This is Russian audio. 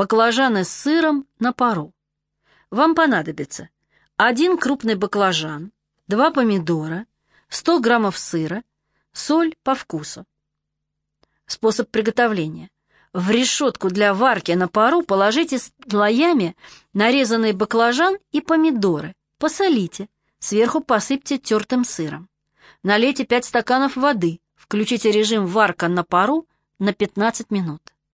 Баклажаны с сыром на пару. Вам понадобится один крупный баклажан, два помидора, 100 граммов сыра, соль по вкусу. Способ приготовления. В решетку для варки на пару положите слоями нарезанный баклажан и помидоры, посолите, сверху посыпьте тертым сыром. Налейте 5 стаканов воды, включите режим варка на пару на 15 минут.